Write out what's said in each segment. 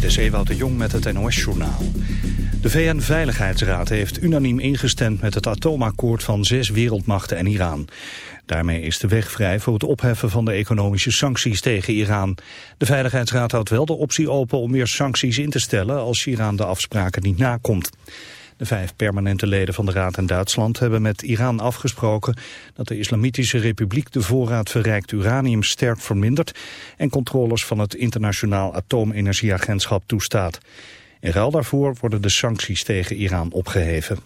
Dit is de Jong met het NOS-journaal. De VN-veiligheidsraad heeft unaniem ingestemd met het atoomakkoord van zes wereldmachten en Iran. Daarmee is de weg vrij voor het opheffen van de economische sancties tegen Iran. De Veiligheidsraad houdt wel de optie open om meer sancties in te stellen als Iran de afspraken niet nakomt. De vijf permanente leden van de Raad in Duitsland hebben met Iran afgesproken dat de Islamitische Republiek de voorraad verrijkt uranium sterk vermindert en controles van het Internationaal Atoomenergieagentschap toestaat. In ruil daarvoor worden de sancties tegen Iran opgeheven.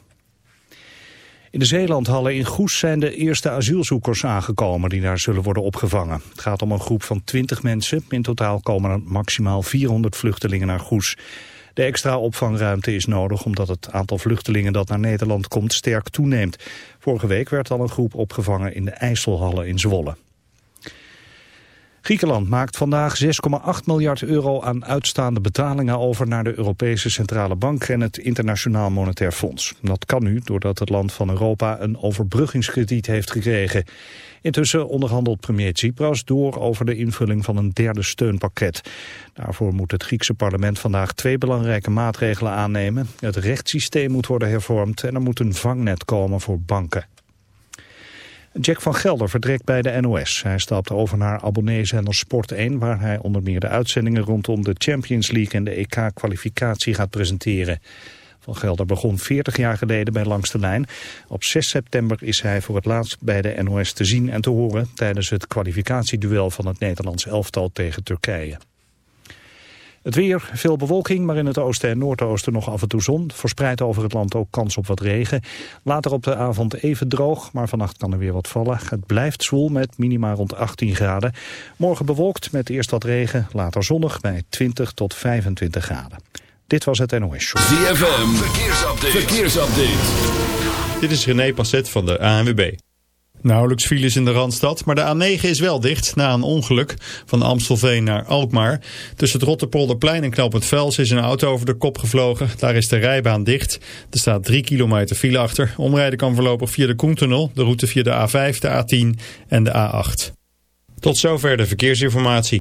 In de Zeelandhallen in Goes zijn de eerste asielzoekers aangekomen die daar zullen worden opgevangen. Het gaat om een groep van 20 mensen. In totaal komen er maximaal 400 vluchtelingen naar Goes. De extra opvangruimte is nodig omdat het aantal vluchtelingen dat naar Nederland komt sterk toeneemt. Vorige week werd al een groep opgevangen in de IJsselhallen in Zwolle. Griekenland maakt vandaag 6,8 miljard euro aan uitstaande betalingen over naar de Europese Centrale Bank en het Internationaal Monetair Fonds. Dat kan nu doordat het land van Europa een overbruggingskrediet heeft gekregen. Intussen onderhandelt premier Tsipras door over de invulling van een derde steunpakket. Daarvoor moet het Griekse parlement vandaag twee belangrijke maatregelen aannemen. Het rechtssysteem moet worden hervormd en er moet een vangnet komen voor banken. Jack van Gelder vertrekt bij de NOS. Hij stapt over naar abonneezender Sport 1... waar hij onder meer de uitzendingen rondom de Champions League... en de EK-kwalificatie gaat presenteren. Van Gelder begon 40 jaar geleden bij Langs de Lijn. Op 6 september is hij voor het laatst bij de NOS te zien en te horen... tijdens het kwalificatieduel van het Nederlands elftal tegen Turkije. Het weer, veel bewolking, maar in het oosten en noordoosten nog af en toe zon. Verspreid over het land ook kans op wat regen. Later op de avond even droog, maar vannacht kan er weer wat vallen. Het blijft zwoel met minima rond 18 graden. Morgen bewolkt met eerst wat regen, later zonnig bij 20 tot 25 graden. Dit was het NOS Show. ZFM, verkeersupdate. verkeersupdate. Dit is René Passet van de ANWB. Nauwelijks files in de Randstad, maar de A9 is wel dicht na een ongeluk van Amstelveen naar Alkmaar. Tussen het Rotterpolderplein en Knoopend Vels is een auto over de kop gevlogen. Daar is de rijbaan dicht. Er staat 3 kilometer file achter. Omrijden kan voorlopig via de Koentunnel, de route via de A5, de A10 en de A8. Tot zover de verkeersinformatie.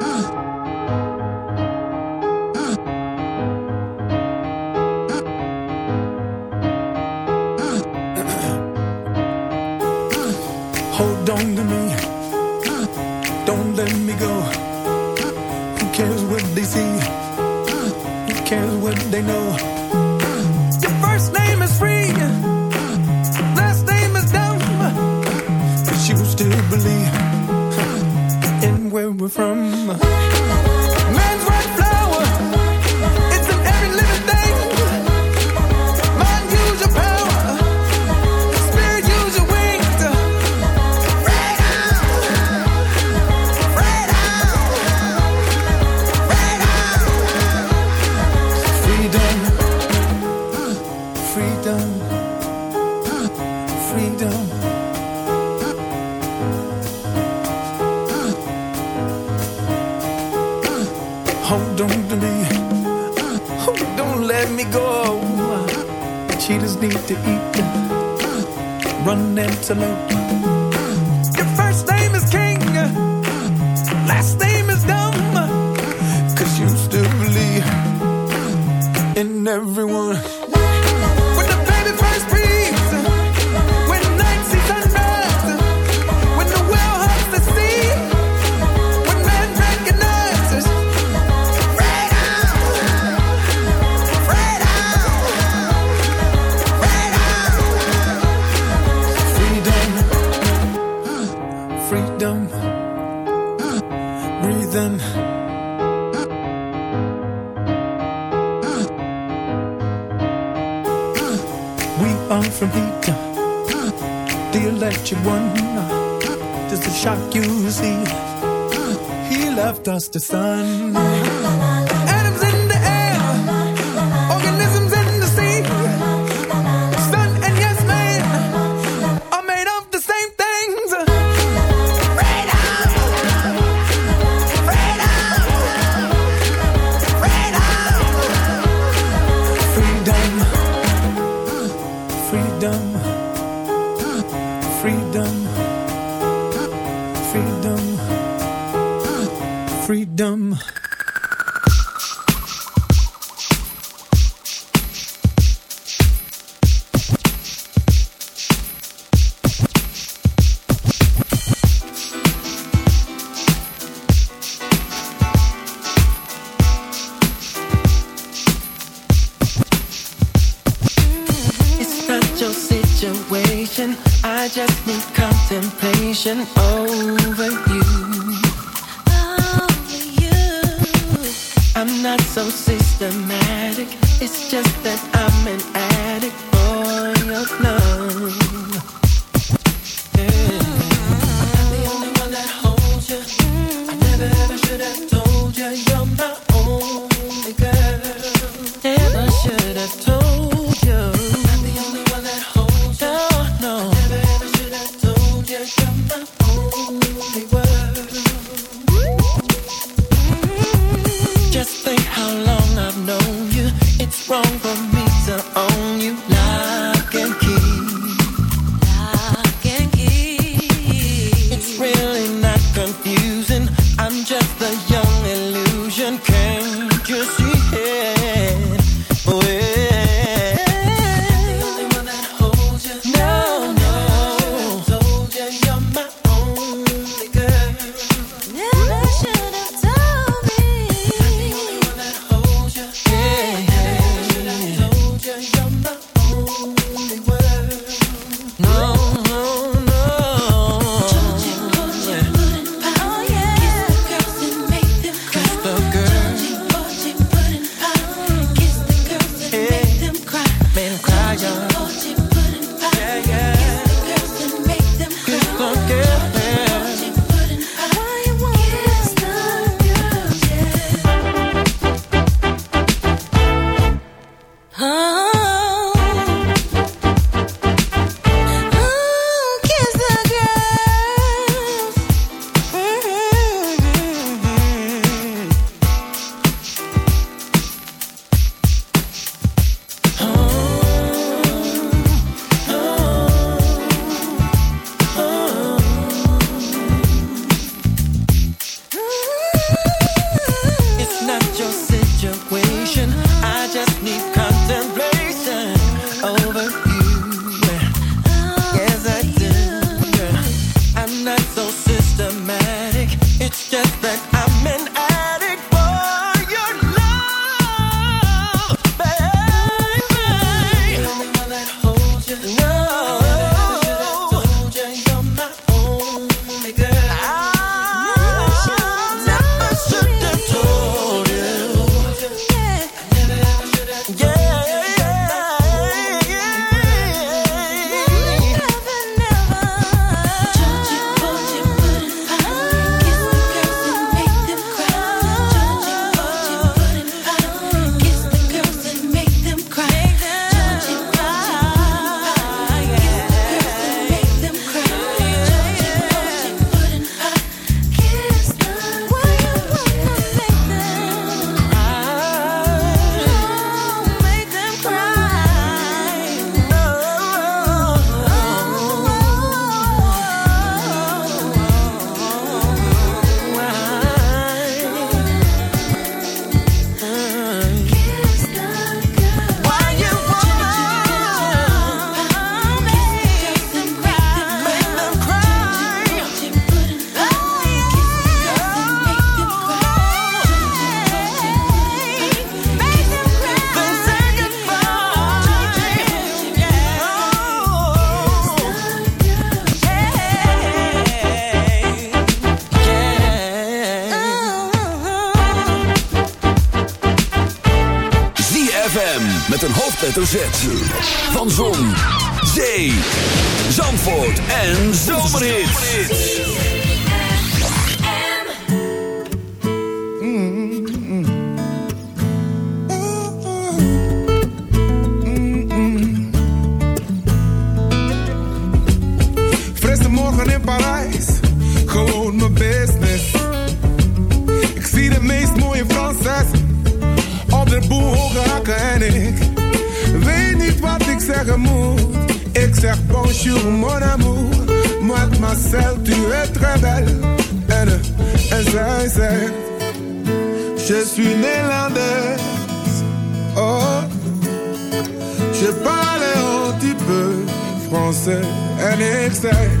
to eat. Uh, run breathing. We are from heat, the electric one. Does a shock you see. He left us the sun. sur mon amour. Moi, ma sœur, tu es très belle. Ik est sincère. Je suis néerlandaise. Oh, je parle un petit peu français. N est.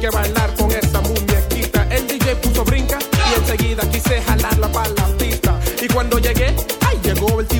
que bailar con esa muñequita. El DJ puso brinca y enseguida quise jalarla para la pista. Y cuando llegué, ahí llegó el tío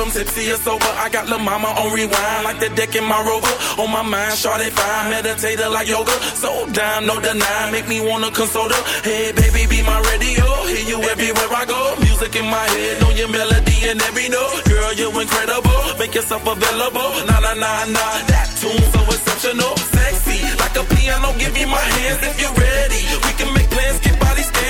I'm tipsy or sober, I got La Mama on rewind, like the deck in my rover. On my mind, shawty fine, meditator like yoga. So down, no deny, make me wanna console her. Hey, baby, be my radio, hear you everywhere I go. Music in my head, know your melody and every note. Girl, you incredible, make yourself available. Nah, nah, nah, nah, that tune so exceptional, sexy, like a piano. Give me my hands if you're ready. We can make plans, get body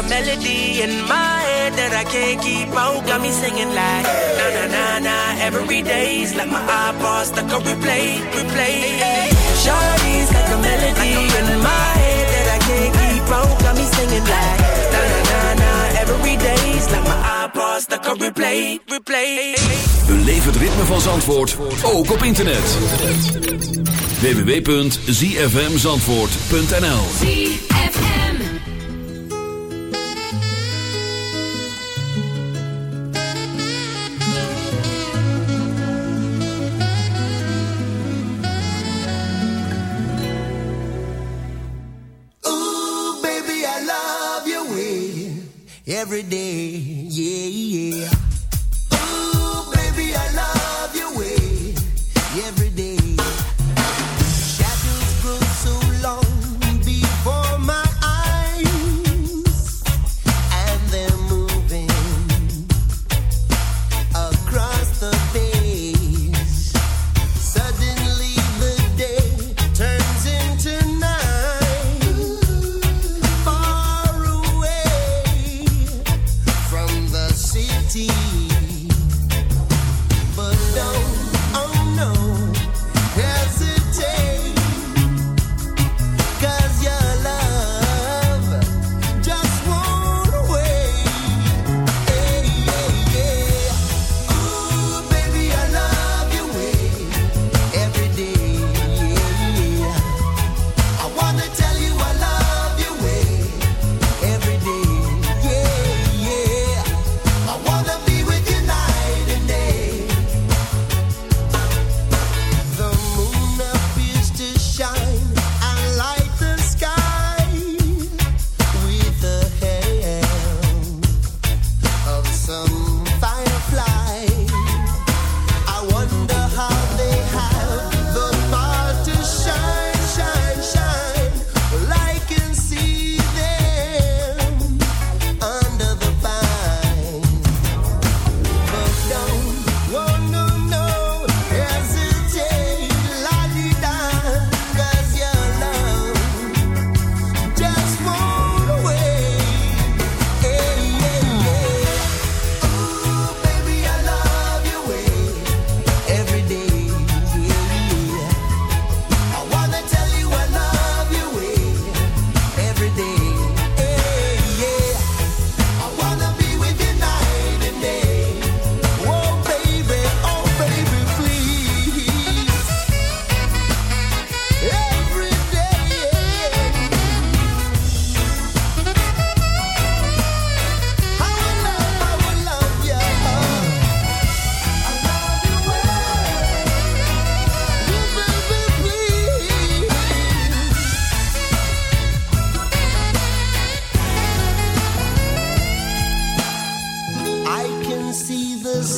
a melody in my head that I can't keep out. Got me singing like na na na na. Every day's like my iPod stuck on replay, replay. Shawty's like a melody in my head that I can't keep out. Got me singing like na na na na. Every day's like my iPod stuck on replay, replay. Beleef het ritme van Zandvoort, ook op internet. www.zfmzandvoort.nl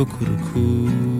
Cuckoo.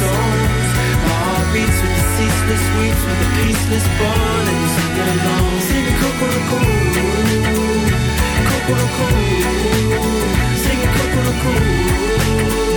songs My heart beats with the ceaseless weeds With the peaceless bond. And you sing it along Singing Kokoroko Kokoroko Singing coco.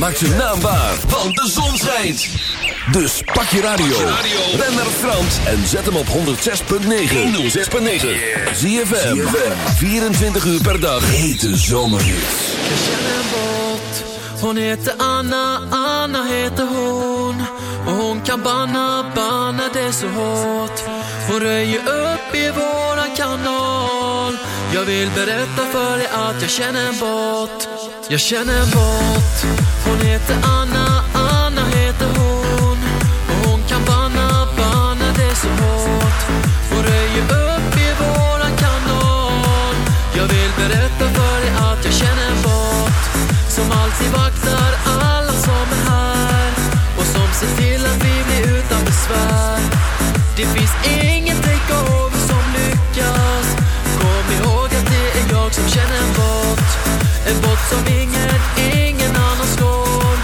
Maak zijn naam waar, want de zon schijnt. Dus pak je radio. Ben naar Frans en zet hem op 106.9. 106.9. ZFM. 24 uur per dag. Hete zomerhits. En båt Hon heter Anna, Anna heter hon Och hon kan banna, banna det så hårt Hon röjer upp i våran kanal Jag vill berätta för dig att jag känner en båt. Jag känner en båt. Hon heter Anna, Anna heter hon. Och hon kan banna, banna det så hårt. Hon röjer upp i våran kanal Jag vill berätta för dig att jag känner en båt. Som alltid vaktar alla som är här. Och som ser till att vi blir utan besvär. Det finns ingen En bot som ingen, ingen annan slår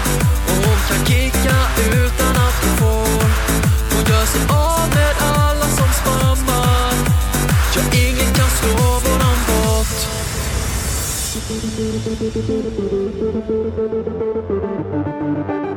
Och hon kan kicka utan att hon får Hon gör sig av med alla som spammar. Ja, ingen kan slå våran bot Thank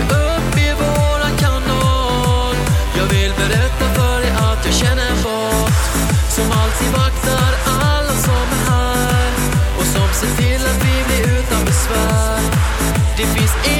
dyker upp i våran kanal. Jag vill berätta för dig att jag känner bort Som alltid vaktar alla som är här. Och som ser till att vi blir utan besvär. Det finns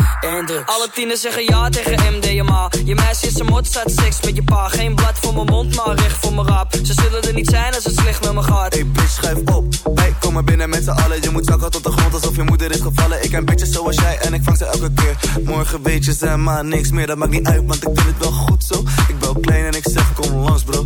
en drugs. Alle tieners zeggen ja tegen MDMA. Je meisje is een mot, staat seks met je pa. Geen blad voor mijn mond, maar recht voor mijn rap. Ze zullen er niet zijn als het slecht met me gaat. Hey bitch, schuif op. Wij komen binnen met z'n allen. Je moet zakken tot de grond alsof je moeder is gevallen. Ik ken bitches zoals jij en ik vang ze elke keer. Morgen weet je ze maar niks meer. Dat maakt niet uit, want ik vind het wel goed zo. Ik bel klein en ik zeg kom langs bro.